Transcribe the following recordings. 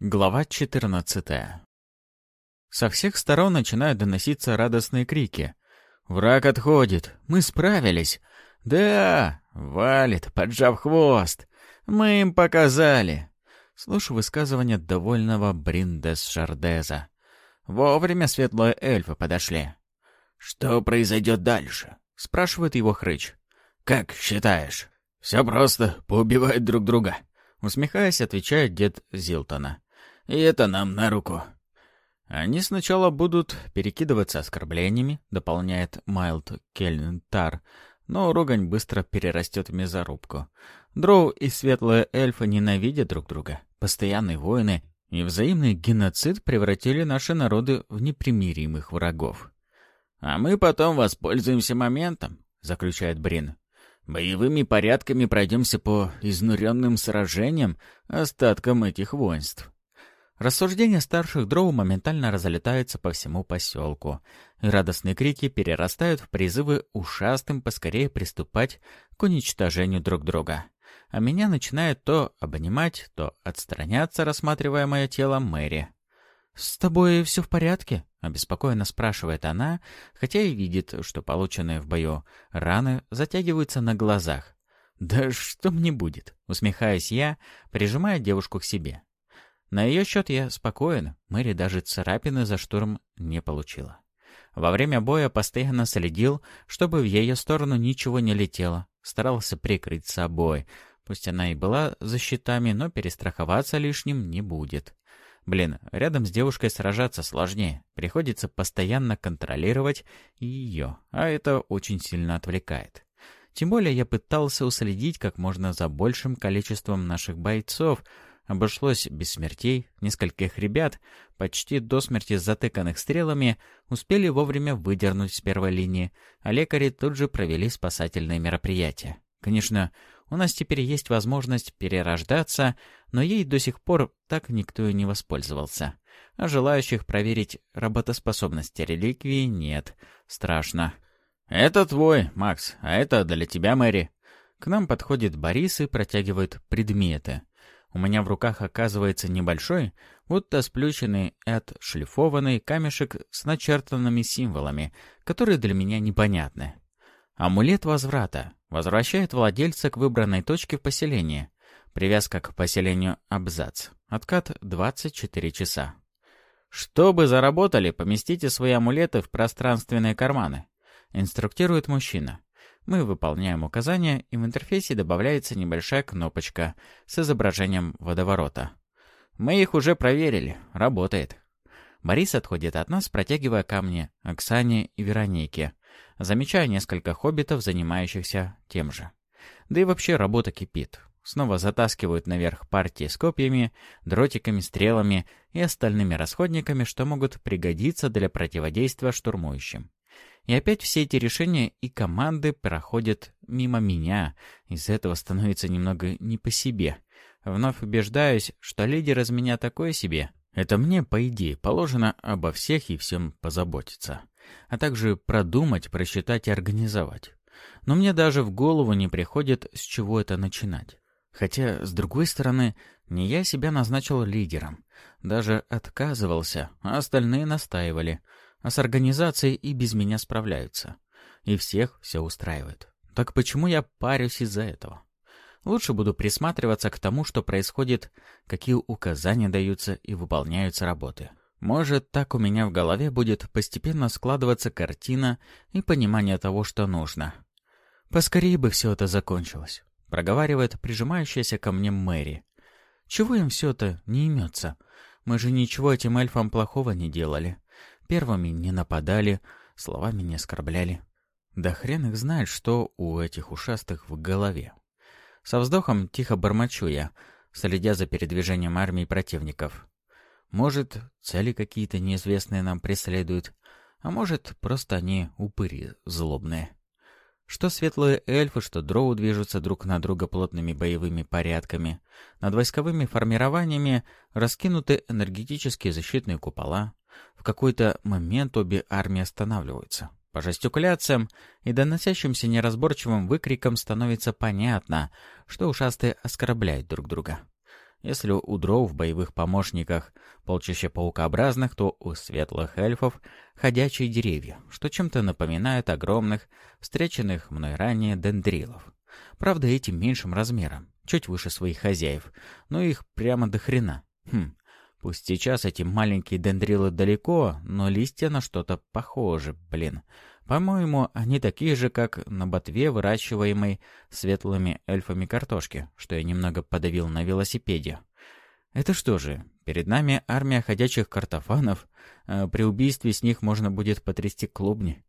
Глава 14 Со всех сторон начинают доноситься радостные крики. «Враг отходит! Мы справились! Да! Валит, поджав хвост! Мы им показали!» Слушаю высказывание довольного Бриндес Шардеза. Вовремя светлые эльфы подошли. «Что произойдет дальше?» — спрашивает его Хрыч. «Как считаешь?» «Все просто, поубивают друг друга», — усмехаясь, отвечает дед Зилтона. И это нам на руку. Они сначала будут перекидываться оскорблениями, дополняет Майлд Кельнтар, но ругань быстро перерастет в мясорубку. Дроу и светлые эльфы ненавидят друг друга. Постоянные войны и взаимный геноцид превратили наши народы в непримиримых врагов. «А мы потом воспользуемся моментом», — заключает Брин. «Боевыми порядками пройдемся по изнуренным сражениям остаткам этих воинств. Рассуждения старших дроу моментально разлетаются по всему поселку, радостные крики перерастают в призывы ушастым поскорее приступать к уничтожению друг друга. А меня начинает то обнимать, то отстраняться, рассматривая мое тело Мэри. «С тобой все в порядке?» — обеспокоенно спрашивает она, хотя и видит, что полученные в бою раны затягиваются на глазах. «Да что мне будет?» — усмехаюсь я, прижимая девушку к себе. На ее счет я спокоен, Мэри даже царапины за штурм не получила. Во время боя постоянно следил, чтобы в ее сторону ничего не летело, старался прикрыть собой. Пусть она и была за щитами, но перестраховаться лишним не будет. Блин, рядом с девушкой сражаться сложнее. Приходится постоянно контролировать ее, а это очень сильно отвлекает. Тем более я пытался уследить как можно за большим количеством наших бойцов, Обошлось без смертей, нескольких ребят, почти до смерти затыканных стрелами, успели вовремя выдернуть с первой линии, а лекари тут же провели спасательные мероприятия. Конечно, у нас теперь есть возможность перерождаться, но ей до сих пор так никто и не воспользовался. А желающих проверить работоспособность реликвии нет. Страшно. «Это твой, Макс, а это для тебя, Мэри». К нам подходит Борис и протягивает предметы. У меня в руках оказывается небольшой, будто сплющенный и отшлифованный камешек с начертанными символами, которые для меня непонятны. Амулет возврата возвращает владельца к выбранной точке в поселении. Привязка к поселению абзац. Откат 24 часа. Чтобы заработали, поместите свои амулеты в пространственные карманы. Инструктирует мужчина. Мы выполняем указания, и в интерфейсе добавляется небольшая кнопочка с изображением водоворота. Мы их уже проверили. Работает. Борис отходит от нас, протягивая камни Оксане и Веронике, замечая несколько хоббитов, занимающихся тем же. Да и вообще работа кипит. Снова затаскивают наверх партии с копьями, дротиками, стрелами и остальными расходниками, что могут пригодиться для противодействия штурмующим. И опять все эти решения и команды проходят мимо меня. Из этого становится немного не по себе. Вновь убеждаюсь, что лидер из меня такой себе. Это мне, по идее, положено обо всех и всем позаботиться. А также продумать, просчитать и организовать. Но мне даже в голову не приходит, с чего это начинать. Хотя, с другой стороны, не я себя назначил лидером. Даже отказывался, а остальные настаивали — а с организацией и без меня справляются. И всех все устраивает. Так почему я парюсь из-за этого? Лучше буду присматриваться к тому, что происходит, какие указания даются и выполняются работы. Может, так у меня в голове будет постепенно складываться картина и понимание того, что нужно. Поскорее бы все это закончилось, проговаривает прижимающаяся ко мне Мэри. Чего им все это не имется? Мы же ничего этим эльфам плохого не делали. Первыми не нападали, словами не оскорбляли. Да хрен их знает, что у этих ушастых в голове. Со вздохом тихо бормочу я, следя за передвижением армии противников. Может, цели какие-то неизвестные нам преследуют, а может, просто они упыри злобные. Что светлые эльфы, что дроу движутся друг на друга плотными боевыми порядками. Над войсковыми формированиями раскинуты энергетические защитные купола, в какой-то момент обе армии останавливаются. По жестикуляциям и доносящимся неразборчивым выкрикам становится понятно, что ушастые оскорбляют друг друга. Если у дроу в боевых помощниках полчища паукообразных, то у светлых эльфов ходячие деревья, что чем-то напоминает огромных, встреченных мной ранее дендрилов. Правда, этим меньшим размером, чуть выше своих хозяев, но их прямо до хрена. Хм, пусть сейчас эти маленькие дендрилы далеко, но листья на что-то похожи, блин. По-моему, они такие же, как на ботве, выращиваемой светлыми эльфами картошки, что я немного подавил на велосипеде. Это что же, перед нами армия ходячих картофанов, а при убийстве с них можно будет потрясти клубни?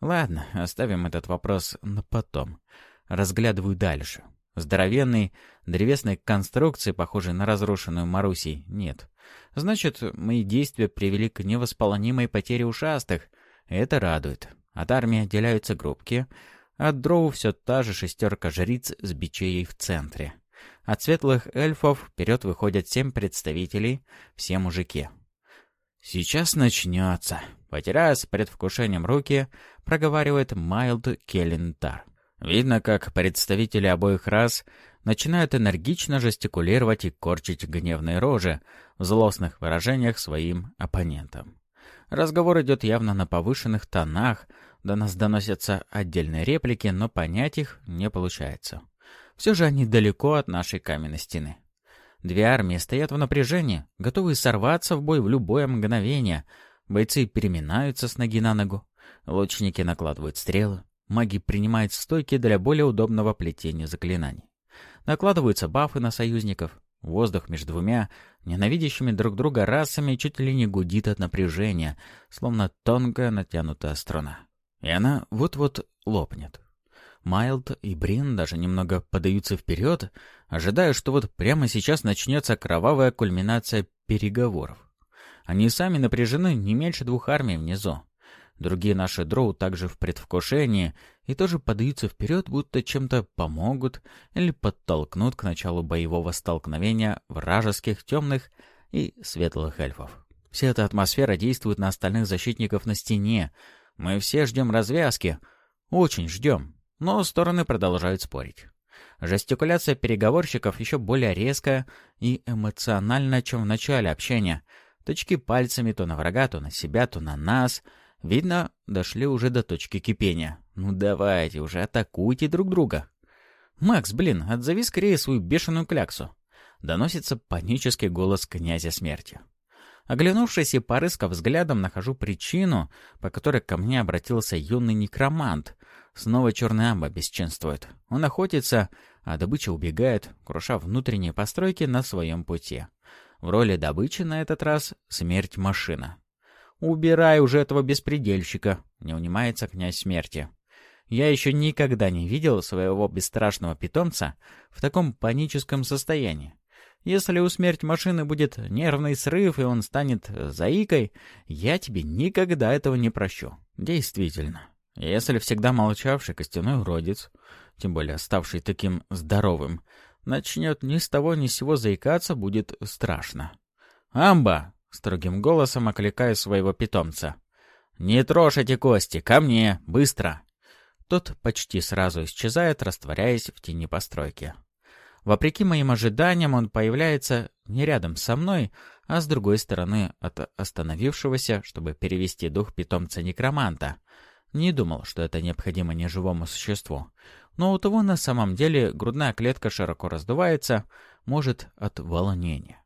Ладно, оставим этот вопрос на потом. Разглядываю дальше. Здоровенной древесной конструкции, похожей на разрушенную Марусей, нет. Значит, мои действия привели к невосполнимой потере ушастых. Это радует. От армии отделяются группки. От дроу все та же шестерка жриц с бичеей в центре. От светлых эльфов вперед выходят семь представителей, все мужики. «Сейчас начнется», — потеряя с предвкушением руки, проговаривает Майлд Келлентар. Видно, как представители обоих рас начинают энергично жестикулировать и корчить гневные рожи в злостных выражениях своим оппонентам. Разговор идет явно на повышенных тонах, до нас доносятся отдельные реплики, но понять их не получается. Все же они далеко от нашей каменной стены. Две армии стоят в напряжении, готовые сорваться в бой в любое мгновение. Бойцы переминаются с ноги на ногу. Лучники накладывают стрелы. Маги принимают стойки для более удобного плетения заклинаний. Накладываются бафы на союзников. Воздух между двумя ненавидящими друг друга расами чуть ли не гудит от напряжения, словно тонкая натянутая струна. И она вот-вот лопнет. Майлд и Брин даже немного подаются вперед, ожидая, что вот прямо сейчас начнется кровавая кульминация переговоров. Они сами напряжены не меньше двух армий внизу. Другие наши дроу также в предвкушении и тоже подаются вперед, будто чем-то помогут или подтолкнут к началу боевого столкновения вражеских темных и светлых эльфов. Вся эта атмосфера действует на остальных защитников на стене, мы все ждем развязки. Очень ждем. Но стороны продолжают спорить. Жестикуляция переговорщиков еще более резкая и эмоциональна, чем в начале общения. Точки пальцами то на врага, то на себя, то на нас. Видно, дошли уже до точки кипения. Ну давайте уже, атакуйте друг друга. «Макс, блин, отзови скорее свою бешеную кляксу!» Доносится панический голос князя смерти. Оглянувшись и порыскав взглядом, нахожу причину, по которой ко мне обратился юный некромант. Снова черный амба бесчинствует. Он охотится, а добыча убегает, круша внутренние постройки на своем пути. В роли добычи на этот раз смерть машина. «Убирай уже этого беспредельщика!» — не унимается князь смерти. Я еще никогда не видел своего бесстрашного питомца в таком паническом состоянии. Если у смерть машины будет нервный срыв, и он станет заикой, я тебе никогда этого не прощу. Действительно. Если всегда молчавший костяной уродец, тем более ставший таким здоровым, начнет ни с того ни с сего заикаться, будет страшно. «Амба!» — строгим голосом окликаю своего питомца. «Не трожь эти кости! Ко мне! Быстро!» Тот почти сразу исчезает, растворяясь в тени постройки. Вопреки моим ожиданиям, он появляется не рядом со мной, а с другой стороны от остановившегося, чтобы перевести дух питомца-некроманта. Не думал, что это необходимо неживому существу. Но у того на самом деле грудная клетка широко раздувается, может, от волнения.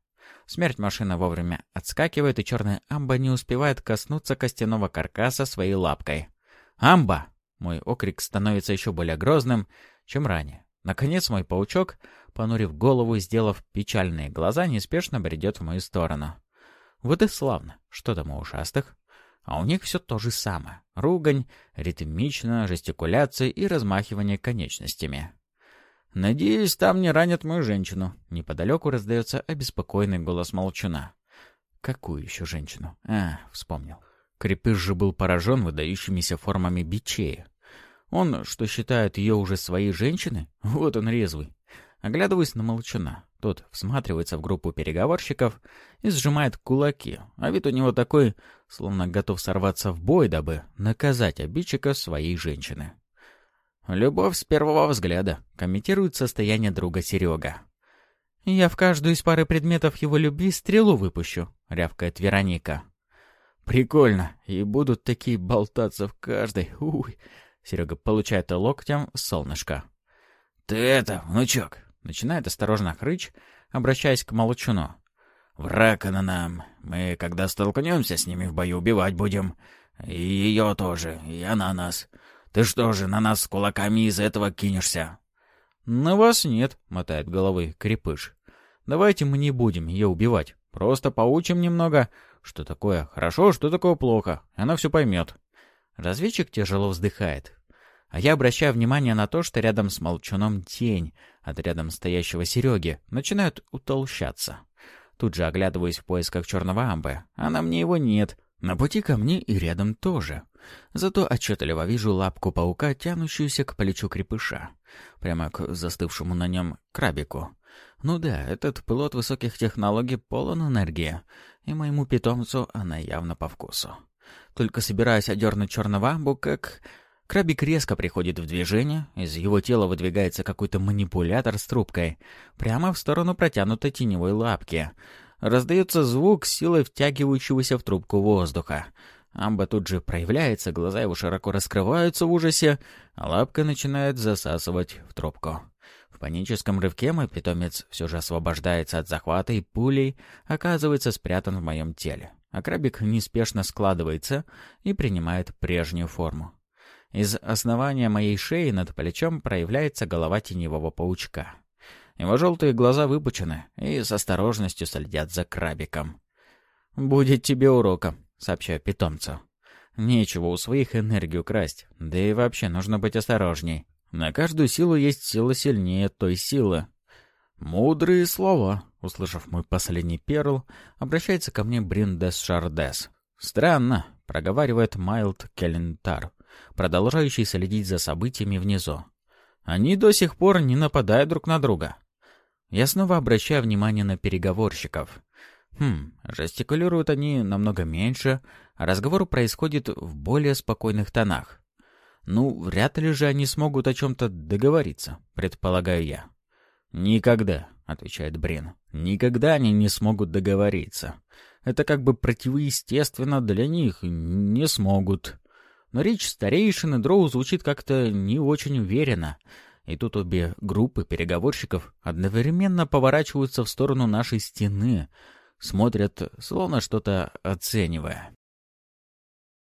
Смерть машины вовремя отскакивает, и черная амба не успевает коснуться костяного каркаса своей лапкой. «Амба!» Мой окрик становится еще более грозным, чем ранее. Наконец мой паучок, понурив голову и сделав печальные глаза, неспешно бредет в мою сторону. Вот и славно. Что там у ушастых? А у них все то же самое. Ругань, ритмично, жестикуляция и размахивание конечностями. «Надеюсь, там не ранят мою женщину». Неподалеку раздается обеспокоенный голос молчуна. «Какую еще женщину?» «А, вспомнил». Крепыш же был поражен выдающимися формами бичея. Он, что считает ее уже своей женщиной? Вот он резвый. Оглядываясь на молчана. Тот всматривается в группу переговорщиков и сжимает кулаки, а вид у него такой, словно готов сорваться в бой, дабы наказать обидчика своей женщины. «Любовь с первого взгляда», — комментирует состояние друга Серега. «Я в каждую из пары предметов его любви стрелу выпущу», — рявкает Вероника. «Прикольно, и будут такие болтаться в каждой. Уй!» Серега получает локтем солнышко. «Ты это, внучок!» — начинает осторожно хрыч, обращаясь к молчуну. «Враг она нам. Мы, когда столкнемся с ними в бою, убивать будем. И ее тоже, и она нас. Ты что же, на нас с кулаками из этого кинешься?» «На вас нет», — мотает головой крепыш. «Давайте мы не будем ее убивать. Просто поучим немного, что такое хорошо, что такое плохо. Она все поймет». Разведчик тяжело вздыхает. А я обращаю внимание на то, что рядом с молчуном тень, от рядом стоящего Сереги, начинают утолщаться. Тут же оглядываюсь в поисках черного амбы, а на мне его нет. На пути ко мне и рядом тоже. Зато отчетливо вижу лапку паука, тянущуюся к плечу крепыша. Прямо к застывшему на нем крабику. Ну да, этот пилот высоких технологий полон энергии, и моему питомцу она явно по вкусу. Только собираюсь одернуть черного амбу, как... Крабик резко приходит в движение, из его тела выдвигается какой-то манипулятор с трубкой, прямо в сторону протянутой теневой лапки. Раздается звук силой втягивающегося в трубку воздуха. Амба тут же проявляется, глаза его широко раскрываются в ужасе, а лапка начинает засасывать в трубку. В паническом рывке мой питомец все же освобождается от захвата и пулей оказывается спрятан в моем теле. А крабик неспешно складывается и принимает прежнюю форму. Из основания моей шеи над плечом проявляется голова теневого паучка. Его желтые глаза выпучены и с осторожностью следят за крабиком. «Будет тебе уроком», — сообщаю питомцу. «Нечего у своих энергию красть, да и вообще нужно быть осторожней. На каждую силу есть сила сильнее той силы». «Мудрые слова», — услышав мой последний перл, обращается ко мне Бриндес Шардес. «Странно», — проговаривает Майлд Келлентар продолжающий следить за событиями внизу. Они до сих пор не нападают друг на друга. Я снова обращаю внимание на переговорщиков. Хм, жестикулируют они намного меньше, а разговор происходит в более спокойных тонах. Ну, вряд ли же они смогут о чем-то договориться, предполагаю я. «Никогда», — отвечает Брин. «Никогда они не смогут договориться. Это как бы противоестественно для них. Не смогут» но речь старейшины Дроу звучит как-то не очень уверенно. И тут обе группы переговорщиков одновременно поворачиваются в сторону нашей стены, смотрят, словно что-то оценивая.